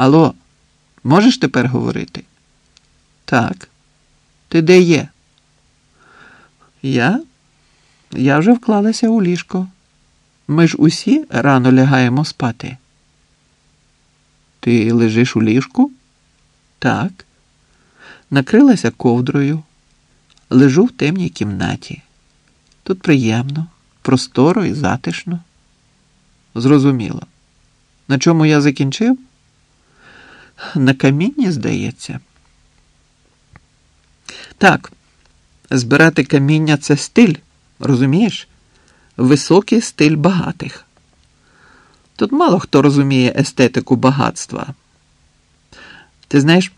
Алло, можеш тепер говорити? Так. Ти де є? Я? Я вже вклалася у ліжко. Ми ж усі рано лягаємо спати. Ти лежиш у ліжку? Так. Накрилася ковдрою. Лежу в темній кімнаті. Тут приємно, просторо і затишно. Зрозуміло. На чому я закінчив? На камінні, здається. Так, збирати каміння це стиль, розумієш? Високий стиль багатих. Тут мало хто розуміє естетику багатства. Ти знаєш,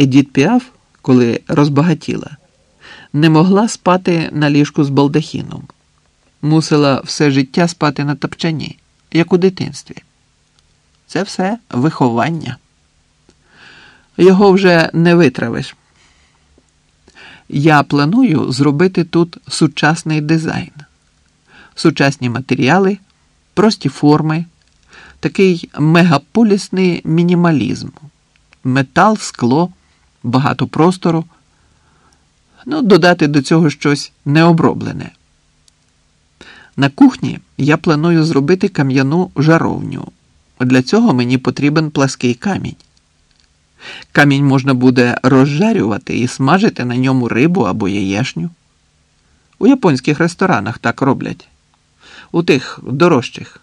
Едіт Піаф, коли розбагатіла, не могла спати на ліжку з балдахіном, мусила все життя спати на топчані, як у дитинстві. Це все виховання. Його вже не витравиш. Я планую зробити тут сучасний дизайн, сучасні матеріали, прості форми, такий мегаполісний мінімалізм, метал, скло, багато простору. Ну, додати до цього щось необроблене. На кухні я планую зробити кам'яну жаровню. Для цього мені потрібен плаский камінь. Камінь можна буде розжарювати і смажити на ньому рибу або яєшню. У японських ресторанах так роблять, у тих дорожчих.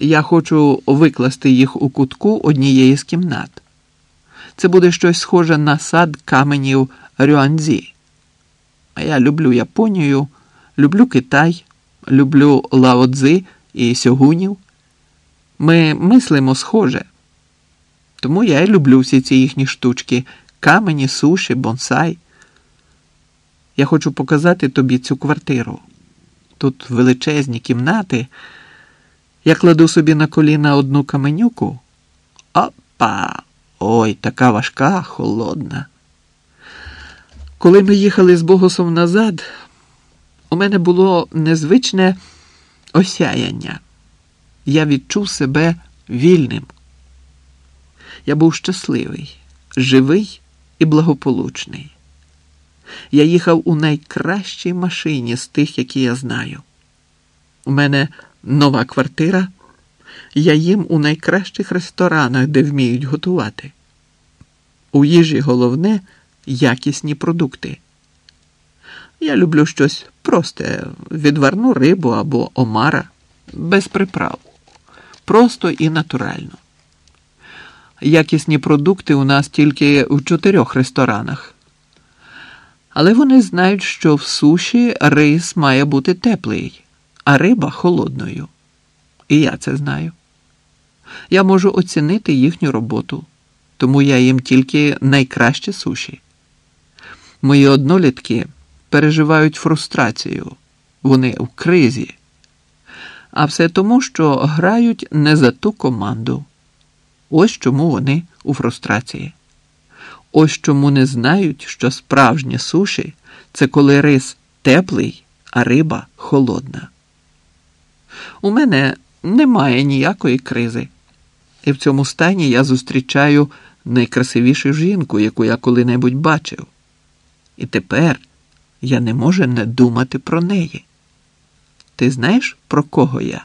Я хочу викласти їх у кутку однієї з кімнат. Це буде щось схоже на сад каменів Рюанзі. А я люблю Японію, люблю Китай, люблю Лаодзи і Сьогунів. Ми мислимо схоже. Тому я і люблю всі ці їхні штучки, камені, суші, бонсай. Я хочу показати тобі цю квартиру. Тут величезні кімнати. Я кладу собі на коліна одну каменюку. Опа! Ой, така важка, холодна. Коли ми їхали з Богосом назад, у мене було незвичне осяяння. Я відчув себе вільним. Я був щасливий, живий і благополучний. Я їхав у найкращій машині з тих, які я знаю. У мене нова квартира. Я їм у найкращих ресторанах, де вміють готувати. У їжі головне якісні продукти. Я люблю щось просте, відварну рибу або омара, без приправ. Просто і натурально. Якісні продукти у нас тільки в чотирьох ресторанах. Але вони знають, що в суші рис має бути теплий, а риба холодною. І я це знаю. Я можу оцінити їхню роботу, тому я їм тільки найкраще суші. Мої однолітки переживають фрустрацію, вони в кризі. А все тому, що грають не за ту команду. Ось чому вони у фрустрації. Ось чому не знають, що справжнє суші це коли рис теплий, а риба холодна. У мене немає ніякої кризи. І в цьому стані я зустрічаю найкрасивішу жінку, яку я коли-небудь бачив. І тепер я не можу не думати про неї. Ти знаєш, про кого я?